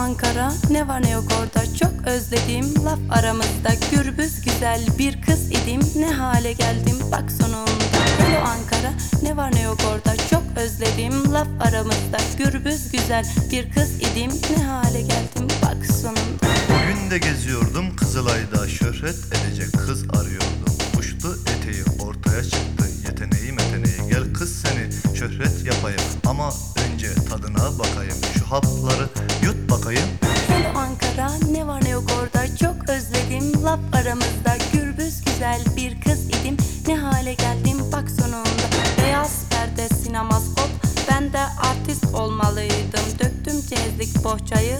Ankara. Ne var ne yok orada? Çok özlediğim laf aramızda. Gürbüz güzel bir kız idim. Ne hale geldim? Bak sonunda. Hello Ankara. Ne var ne yok orada? Çok özlediğim laf aramızda. Gürbüz güzel bir kız idim. Ne hale geldim? Bak sonunda. Bugün de geziyordum. Kızılay'da şöhret edecek kız arıyordum. Uçtu eteği ortaya çıktı. Yeteneği meteneği. Gel kız seni şöhret yapayım. Ama tadına bakayım Şu hapları yut bakayım. Hello Ankara ne var ne yok orada? Çok özledim. Laf aramızda Gürbüz güzel bir kız idim. Ne hale geldim bak sonunda. Beyaz perde sinemaskop Ben de artist olmalıydım. Döktüm cezlik bohçayı.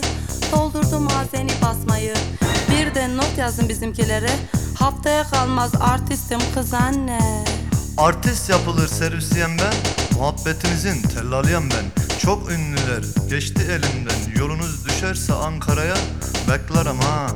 Doldurdum azeni basmayı. Bir de not yazın bizimkilere. Haftaya kalmaz artistim kız anne. Artist yapılır servisyen ben. Muhabbetinizin tellalıyım ben Çok ünlüler geçti elimden. Yolunuz düşerse Ankara'ya Beklerim ha